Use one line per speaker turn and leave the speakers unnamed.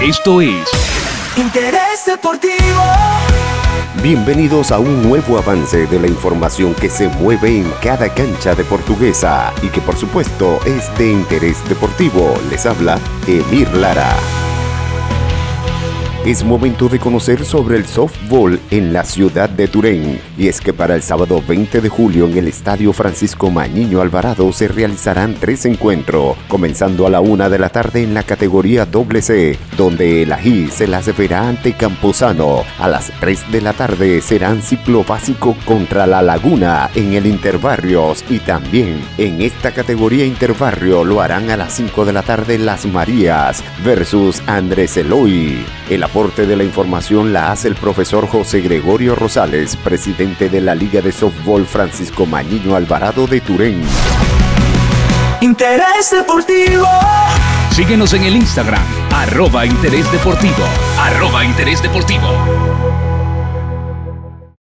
Esto es
Interés Deportivo.
Bienvenidos a un nuevo avance de la información que se mueve en cada cancha de portuguesa y que por supuesto es de interés deportivo. Les habla Emir Lara. Es momento de conocer sobre el softball en la ciudad de Turén. Y es que para el sábado 20 de julio en el Estadio Francisco Mañiño Alvarado se realizarán tres encuentros, comenzando a la una de la tarde en la categoría WC, donde el Ají se las verá ante Camposano. A las 3 de la tarde serán ciclo básico contra la Laguna en el Interbarrios y también en esta categoría Interbarrio lo harán a las 5 de la tarde Las Marías versus Andrés Eloy. El aporte de la información la hace el profesor José Gregorio Rosales, presidente de la Liga de Softball Francisco Mañiño Alvarado de Turén.
Interés Deportivo.
Síguenos en el Instagram, arroba Interés Deportivo, arroba Interés Deportivo.